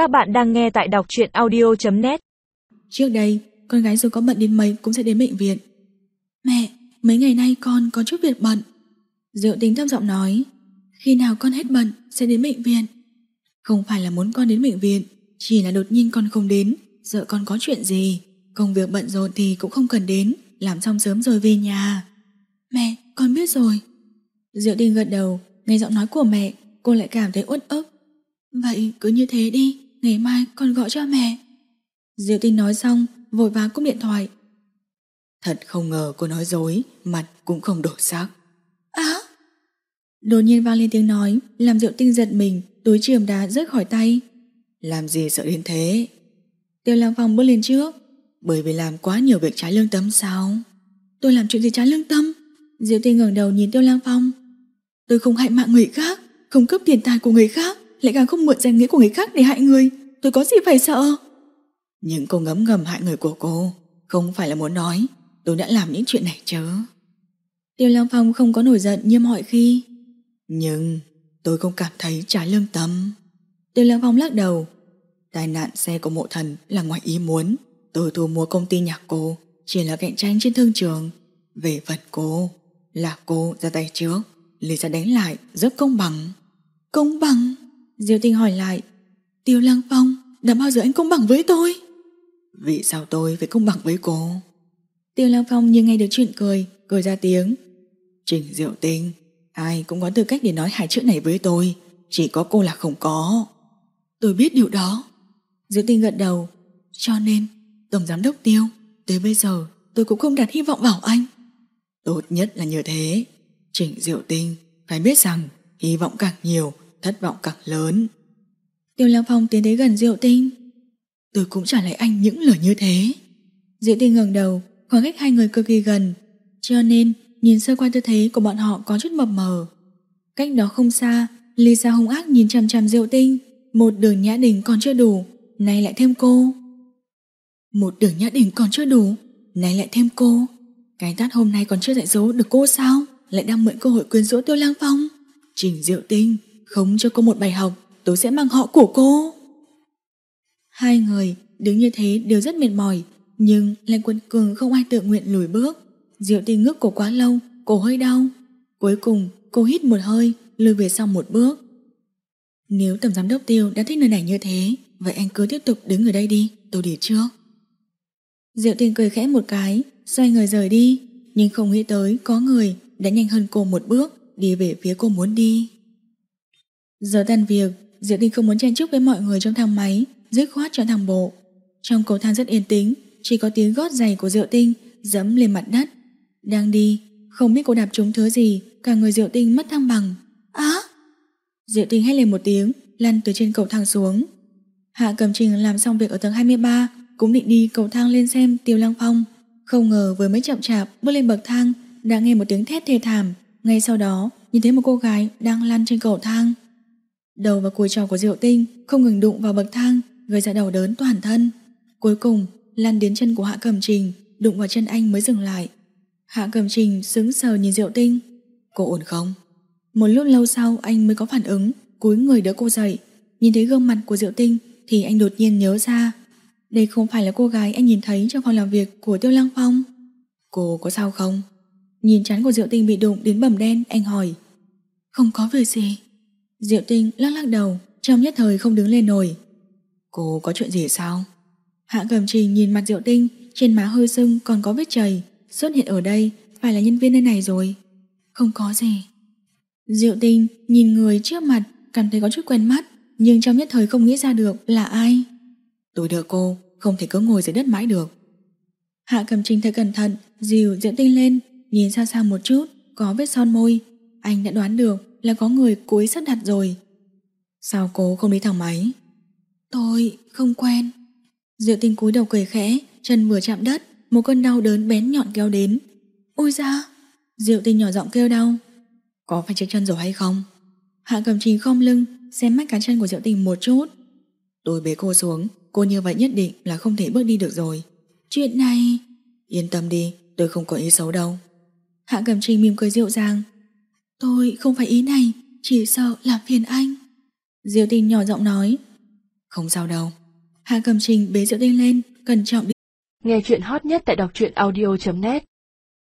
Các bạn đang nghe tại đọc truyện audio.net Trước đây, con gái dù có bận đến mấy cũng sẽ đến bệnh viện. Mẹ, mấy ngày nay con có chút việc bận. Diệu tính thấp giọng nói, khi nào con hết bận sẽ đến bệnh viện. Không phải là muốn con đến bệnh viện, chỉ là đột nhiên con không đến, sợ con có chuyện gì. Công việc bận rộn thì cũng không cần đến, làm xong sớm rồi về nhà. Mẹ, con biết rồi. Diệu tinh gật đầu, nghe giọng nói của mẹ, cô lại cảm thấy uất ức. Vậy cứ như thế đi, ngày mai con gọi cho mẹ. Diệu tinh nói xong, vội vã cúp điện thoại. Thật không ngờ cô nói dối, mặt cũng không đổi sắc. Á! Đột nhiên vang lên tiếng nói, làm Diệu tinh giật mình, túi trường đá rớt khỏi tay. Làm gì sợ đến thế? Tiêu Lang Phong bước lên trước, bởi vì làm quá nhiều việc trái lương tâm sao? Tôi làm chuyện gì trái lương tâm? Diệu tinh ngẩng đầu nhìn Tiêu Lang Phong. Tôi không hại mạng người khác, không cướp tiền tài của người khác, lại càng không mượn danh nghĩa của người khác để hại người. Tôi có gì phải sợ? Những cô ngấm ngầm hại người của cô không phải là muốn nói tôi đã làm những chuyện này chứ. Tiêu Lang Phong không có nổi giận như mọi khi. Nhưng tôi không cảm thấy trái lương tâm. Tiêu Lang Phong lắc đầu. Tai nạn xe của mộ thần là ngoài ý muốn. Tôi thu mua công ty nhạc cô chỉ là cạnh tranh trên thương trường. Về phần cô, là cô ra tay trước, Lý ra đánh lại rất công bằng. Công bằng? Diêu Tinh hỏi lại. Tiêu Lăng Phong, đã bao giờ anh công bằng với tôi? Vì sao tôi phải công bằng với cô? Tiêu Lăng Phong như nghe được chuyện cười, cười ra tiếng. Trình Diệu Tinh, ai cũng có tư cách để nói hai chữ này với tôi, chỉ có cô là không có. Tôi biết điều đó. Diệu Tinh gật đầu, cho nên Tổng Giám Đốc Tiêu, tới bây giờ tôi cũng không đặt hy vọng vào anh. Tốt nhất là như thế. Trịnh Diệu Tinh phải biết rằng hy vọng càng nhiều, thất vọng càng lớn. Tiêu Lăng Phong tiến tới gần Diệu Tinh. Tôi cũng trả lại anh những lời như thế. Diệu Tinh ngẩng đầu, khoảng cách hai người cực kỳ gần, cho nên nhìn sơ qua tư thế của bọn họ có chút mập mờ. Cách đó không xa, Lisa hung ác nhìn chằm chằm Diệu Tinh, một đường nhã đình còn chưa đủ, nay lại thêm cô. Một đường nhã đình còn chưa đủ, nay lại thêm cô. Cái tát hôm nay còn chưa dạy dỗ được cô sao? Lại đang mượn cơ hội quyến rũ Tiêu Lang Phong. Trình Diệu Tinh, không cho cô một bài học, tôi sẽ mang họ của cô. Hai người đứng như thế đều rất mệt mỏi, nhưng lại quân cường không ai tự nguyện lùi bước. Diệu Tinh ngước cổ quá lâu, cổ hơi đau. Cuối cùng, cô hít một hơi, lùi về sau một bước. Nếu tổng giám đốc Tiêu đã thích nơi này như thế, vậy anh cứ tiếp tục đứng ở đây đi, tôi đi trước. Diệu Tinh cười khẽ một cái, xoay người rời đi, nhưng không nghĩ tới có người đã nhanh hơn cô một bước đi về phía cô muốn đi. Giờ tan việc, Diệu Tinh không muốn chen chúc với mọi người trong thang máy, dứt khoát cho thang bộ. Trong cầu thang rất yên tĩnh, chỉ có tiếng gót giày của Diệu Tinh dẫm lên mặt đất. Đang đi, không biết cô đạp trúng thứ gì, cả người Diệu Tinh mất thăng bằng. Á! Diệu Tinh hét lên một tiếng, lăn từ trên cầu thang xuống. Hạ Cầm Trình làm xong việc ở tầng 23, cũng định đi cầu thang lên xem Tiêu Lăng Phong. Không ngờ vừa mới chậm chạp bước lên bậc thang, đã nghe một tiếng thét thê thảm. Ngay sau đó, nhìn thấy một cô gái đang lăn trên cầu thang. Đầu và cùi trò của Diệu Tinh không ngừng đụng vào bậc thang, gây ra đau đớn toàn thân. Cuối cùng, lăn đến chân của Hạ Cẩm Trình, đụng vào chân anh mới dừng lại. Hạ Cẩm Trình sững sờ nhìn Diệu Tinh. Cô ổn không? Một lúc lâu sau anh mới có phản ứng, cúi người đỡ cô dậy. Nhìn thấy gương mặt của Diệu Tinh thì anh đột nhiên nhớ ra. Đây không phải là cô gái anh nhìn thấy trong phòng làm việc của Tiêu Lăng Phong. Cô có sao không? Nhìn chán của Diệu Tinh bị đụng đến bầm đen, anh hỏi. Không có việc gì. Diệu Tinh lắc lắc đầu, trong nhất thời không đứng lên nổi. Cô có chuyện gì sao? Hạ Cầm Trình nhìn mặt Diệu Tinh, trên má hơi sưng còn có vết chảy, xuất hiện ở đây, phải là nhân viên nơi này rồi. Không có gì. Diệu Tinh nhìn người trước mặt, cảm thấy có chút quen mắt, nhưng trong nhất thời không nghĩ ra được là ai. Tôi đợi cô, không thể cứ ngồi dưới đất mãi được. Hạ Cầm Trình thật cẩn thận, dìu Diệu Tinh lên, nhìn xa xa một chút, có vết son môi. Anh đã đoán được là có người cúi sắp đặt rồi. Sao cô không đi thẳng máy? Tôi không quen. Diệu tinh cúi đầu cười khẽ, chân vừa chạm đất, một cơn đau đớn bén nhọn kéo đến. Ôi da! Diệu tinh nhỏ giọng kêu đau. Có phải chiếc chân rồi hay không? Hạ cầm trình không lưng, xem mắt cá chân của Diệu tình một chút. Tôi bế cô xuống, cô như vậy nhất định là không thể bước đi được rồi. Chuyện này... Yên tâm đi, tôi không có ý xấu đâu. Hạ cầm trình mỉm cười dịu dàng. Tôi không phải ý này, chỉ sợ làm phiền anh. Diệu tình nhỏ giọng nói. Không sao đâu. Hà Cầm Trình bế Diệu Tinh lên, cẩn trọng đi. Nghe chuyện hot nhất tại đọc truyện audio.net